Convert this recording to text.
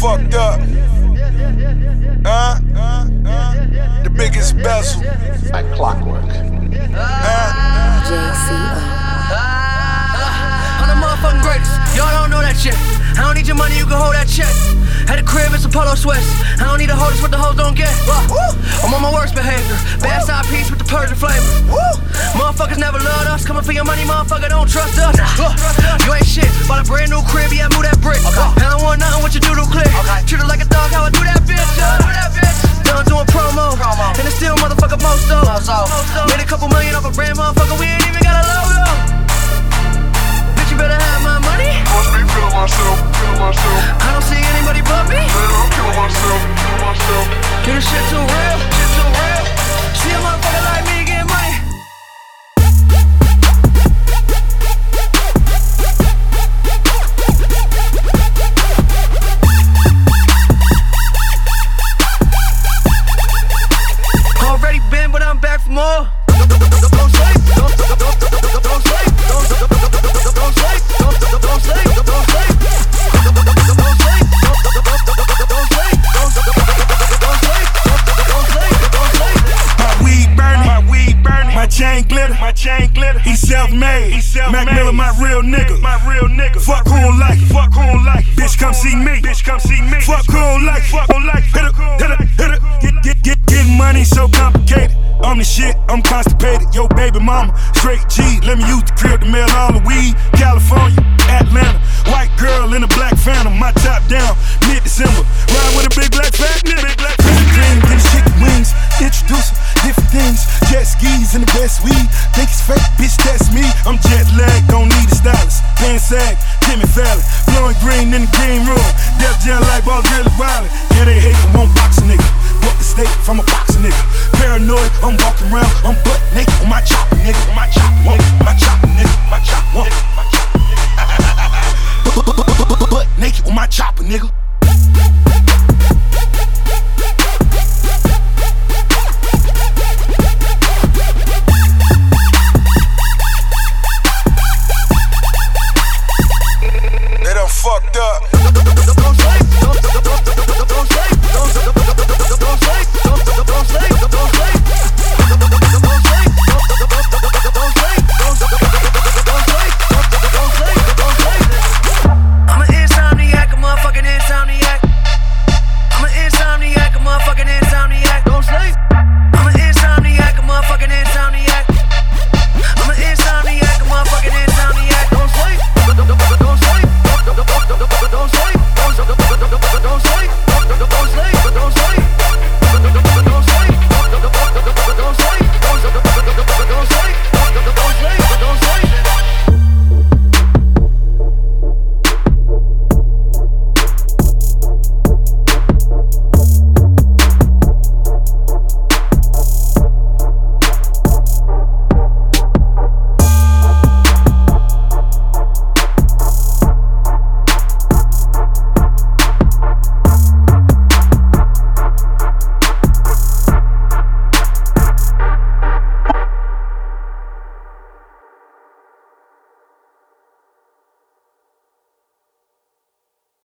fucked up. Uh, the biggest bezel. Like clockwork. I'm the motherfucking greatest. Y'all don't know that shit. I don't need your money, you can hold that check. At the crib, it's a polo sweats. I don't need to hold this what the hoes don't get. I'm on my worst behavior. Bad side piece with the Persian flavor. Motherfuckers never loved us. Coming for your money, motherfucker, don't trust us. Though. Made a couple million off a brand, motherfucker. We ain't even got a logo. Bitch, you better have my money. Must be feeling myself, feeling myself. I don't see anybody but me. Man, I'm killing myself, killing myself. Get this shit too real, shit too real. My chain glitter. He self-made, he self-made. Mac Miller, my real nigga, my real nigga. Fuck who don't like, it, fuck who don't like. it. Bitch, come see me, bitch, come see me. Fuck who don't like, it, fuck who don't like. it. Hit her, hit her, hit her. Get, get, get, getting money so complicated. I'm the shit, I'm constipated. Yo, baby mama, straight G. Let me use the crib to mail all the weed. California, Atlanta, white girl in a black phantom. My skis and the best weed. Think it's fake, bitch, that's me. I'm jet lagged, don't need a stylist. Pants sag, Jimmy Fallon. Blowing green in the green room. Def Jam like ball really wildin'. Yeah, they hate them, won't box a nigga. Book the state from a boxing nigga. Paranoid, I'm walking around, I'm butt naked on my chopper, nigga. On my chopper, nigga. My chopper, nigga. My chopper, nigga. My chopper, nigga. Butt naked on my chopper, nigga. Fucked up.